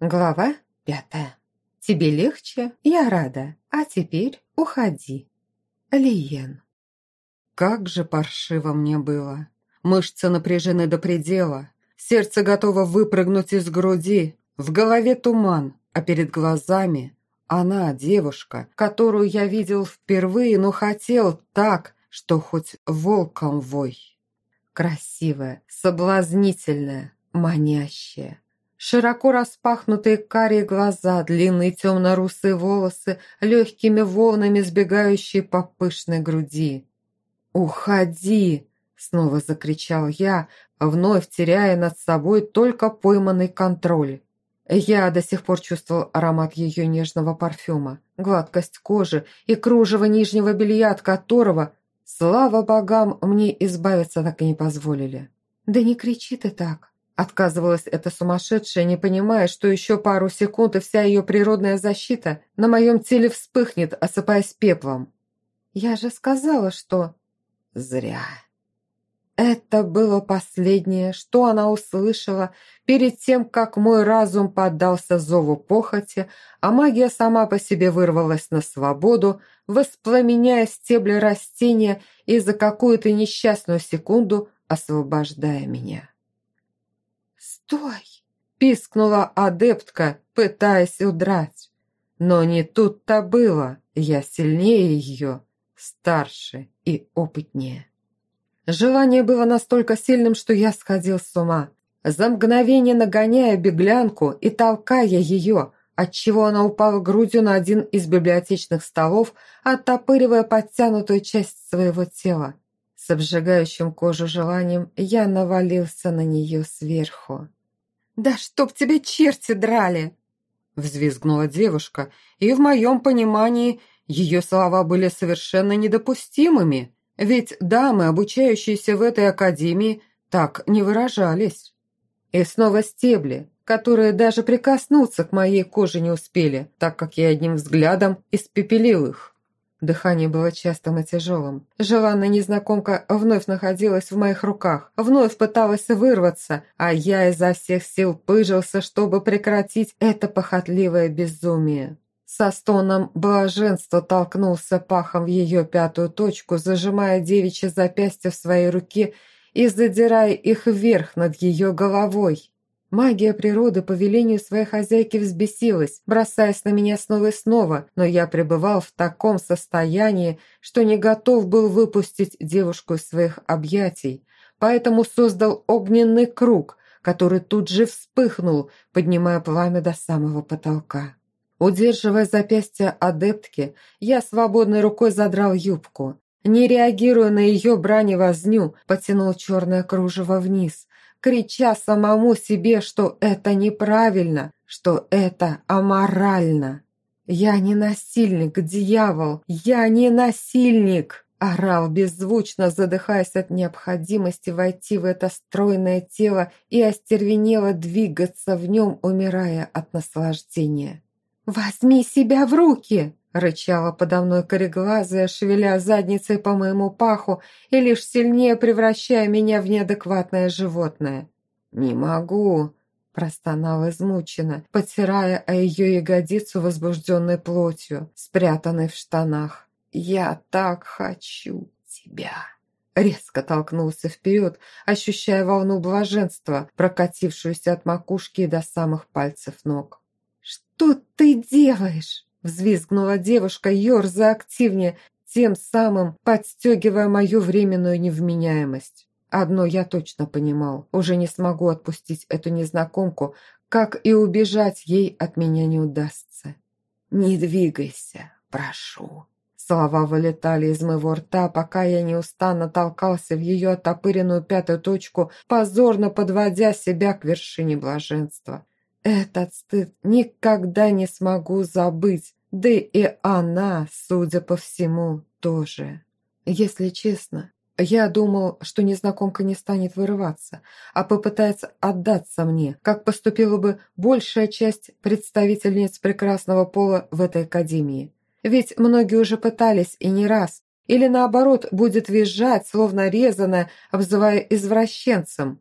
Глава пятая. Тебе легче? Я рада. А теперь уходи. Лиен. Как же паршиво мне было. Мышцы напряжены до предела. Сердце готово выпрыгнуть из груди. В голове туман, а перед глазами она, девушка, которую я видел впервые, но хотел так, что хоть волком вой. Красивая, соблазнительная, манящая. Широко распахнутые карие глаза, длинные темно-русые волосы, легкими волнами сбегающие по пышной груди. «Уходи!» — снова закричал я, вновь теряя над собой только пойманный контроль. Я до сих пор чувствовал аромат ее нежного парфюма, гладкость кожи и кружево нижнего белья, от которого, слава богам, мне избавиться так и не позволили. «Да не кричи ты так!» Отказывалась эта сумасшедшая, не понимая, что еще пару секунд и вся ее природная защита на моем теле вспыхнет, осыпаясь пеплом. «Я же сказала, что...» «Зря». Это было последнее, что она услышала перед тем, как мой разум поддался зову похоти, а магия сама по себе вырвалась на свободу, воспламеняя стебли растения и за какую-то несчастную секунду освобождая меня. «Стой!» – пискнула адептка, пытаясь удрать. Но не тут-то было, я сильнее ее, старше и опытнее. Желание было настолько сильным, что я сходил с ума. За мгновение нагоняя беглянку и толкая ее, отчего она упала грудью на один из библиотечных столов, оттопыривая подтянутую часть своего тела. С обжигающим кожу желанием я навалился на нее сверху. «Да чтоб тебе черти драли!» Взвизгнула девушка, и в моем понимании ее слова были совершенно недопустимыми, ведь дамы, обучающиеся в этой академии, так не выражались. И снова стебли, которые даже прикоснуться к моей коже не успели, так как я одним взглядом испепелил их. Дыхание было частым и тяжелым. Желанная незнакомка вновь находилась в моих руках, вновь пыталась вырваться, а я изо всех сил пыжился, чтобы прекратить это похотливое безумие. Со стоном блаженства толкнулся пахом в ее пятую точку, зажимая девичье запястье в своей руке и задирая их вверх над ее головой. Магия природы по велению своей хозяйки взбесилась, бросаясь на меня снова и снова, но я пребывал в таком состоянии, что не готов был выпустить девушку из своих объятий, поэтому создал огненный круг, который тут же вспыхнул, поднимая пламя до самого потолка. Удерживая запястье адептки, я свободной рукой задрал юбку. Не реагируя на ее брань и возню, потянул черное кружево вниз, крича самому себе, что это неправильно, что это аморально. «Я не насильник, дьявол! Я не насильник!» Орал беззвучно, задыхаясь от необходимости войти в это стройное тело и остервенело двигаться в нем, умирая от наслаждения. «Возьми себя в руки!» Рычала подо мной кореглазая, шевеля задницей по моему паху и лишь сильнее превращая меня в неадекватное животное. «Не могу», – простонал измученно, потирая о ее ягодицу возбужденной плотью, спрятанной в штанах. «Я так хочу тебя». Резко толкнулся вперед, ощущая волну блаженства, прокатившуюся от макушки до самых пальцев ног. «Что ты делаешь?» Взвизгнула девушка, ерза активнее, тем самым подстегивая мою временную невменяемость. Одно я точно понимал, уже не смогу отпустить эту незнакомку, как и убежать ей от меня не удастся. «Не двигайся, прошу». Слова вылетали из моего рта, пока я неустанно толкался в ее оттопыренную пятую точку, позорно подводя себя к вершине блаженства. Этот стыд никогда не смогу забыть, да и она, судя по всему, тоже. Если честно, я думал, что незнакомка не станет вырываться, а попытается отдаться мне, как поступила бы большая часть представительниц прекрасного пола в этой академии. Ведь многие уже пытались и не раз, или наоборот будет визжать, словно резаная, обзывая извращенцем.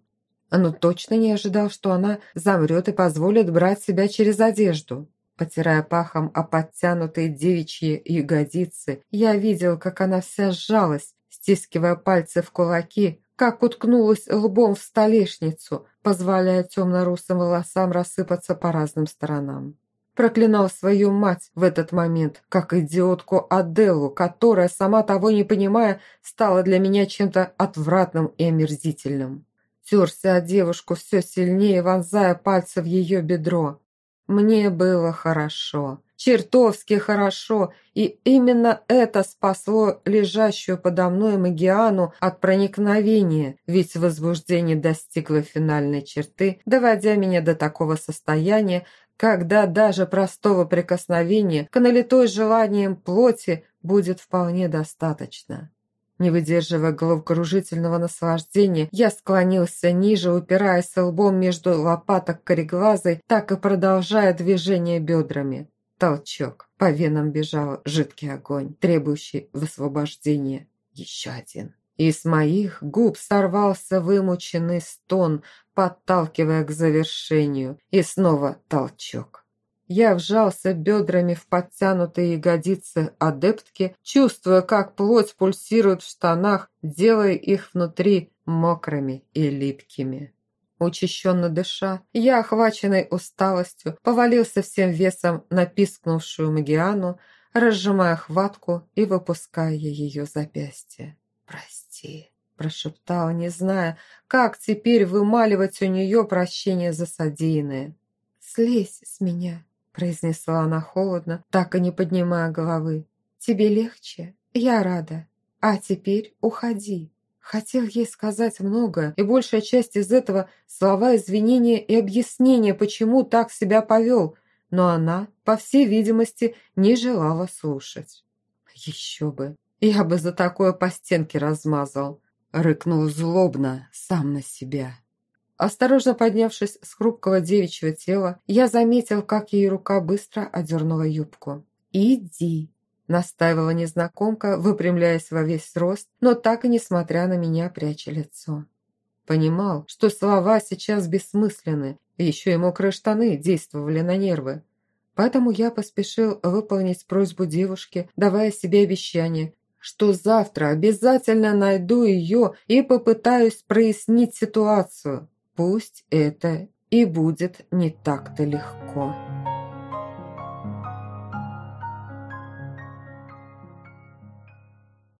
Но точно не ожидал, что она замрет и позволит брать себя через одежду. Потирая пахом о подтянутые девичьи ягодицы, я видел, как она вся сжалась, стискивая пальцы в кулаки, как уткнулась лбом в столешницу, позволяя темно-русым волосам рассыпаться по разным сторонам. Проклинал свою мать в этот момент, как идиотку Аделу, которая, сама того не понимая, стала для меня чем-то отвратным и омерзительным. Терся о девушку все сильнее, вонзая пальцы в ее бедро. Мне было хорошо, чертовски хорошо, и именно это спасло лежащую подо мной Магиану от проникновения, ведь возбуждение достигло финальной черты, доводя меня до такого состояния, когда даже простого прикосновения к налитой желанием плоти будет вполне достаточно. Не выдерживая головокружительного наслаждения, я склонился ниже, упираясь лбом между лопаток кореглазой, так и продолжая движение бедрами. Толчок. По венам бежал жидкий огонь, требующий высвобождения. Еще один. И с моих губ сорвался вымученный стон, подталкивая к завершению. И снова толчок. Я вжался бедрами в подтянутые ягодицы адептки, чувствуя, как плоть пульсирует в штанах, делая их внутри мокрыми и липкими. Учащенно дыша, я, охваченный усталостью, повалился всем весом на пискнувшую Магиану, разжимая хватку и выпуская ее запястье. «Прости», – прошептал, не зная, как теперь вымаливать у нее прощение за содеянное. «Слезь с меня», произнесла она холодно, так и не поднимая головы. «Тебе легче? Я рада. А теперь уходи». Хотел ей сказать многое, и большая часть из этого – слова извинения и объяснения, почему так себя повел, но она, по всей видимости, не желала слушать. «Еще бы! Я бы за такое по стенке размазал!» – рыкнул злобно сам на себя. Осторожно поднявшись с хрупкого девичьего тела, я заметил, как ее рука быстро одернула юбку. «Иди», – настаивала незнакомка, выпрямляясь во весь рост, но так и несмотря на меня пряча лицо. Понимал, что слова сейчас бессмысленны, еще и мокрые штаны действовали на нервы. Поэтому я поспешил выполнить просьбу девушки, давая себе обещание, что завтра обязательно найду ее и попытаюсь прояснить ситуацию. Пусть это и будет не так-то легко.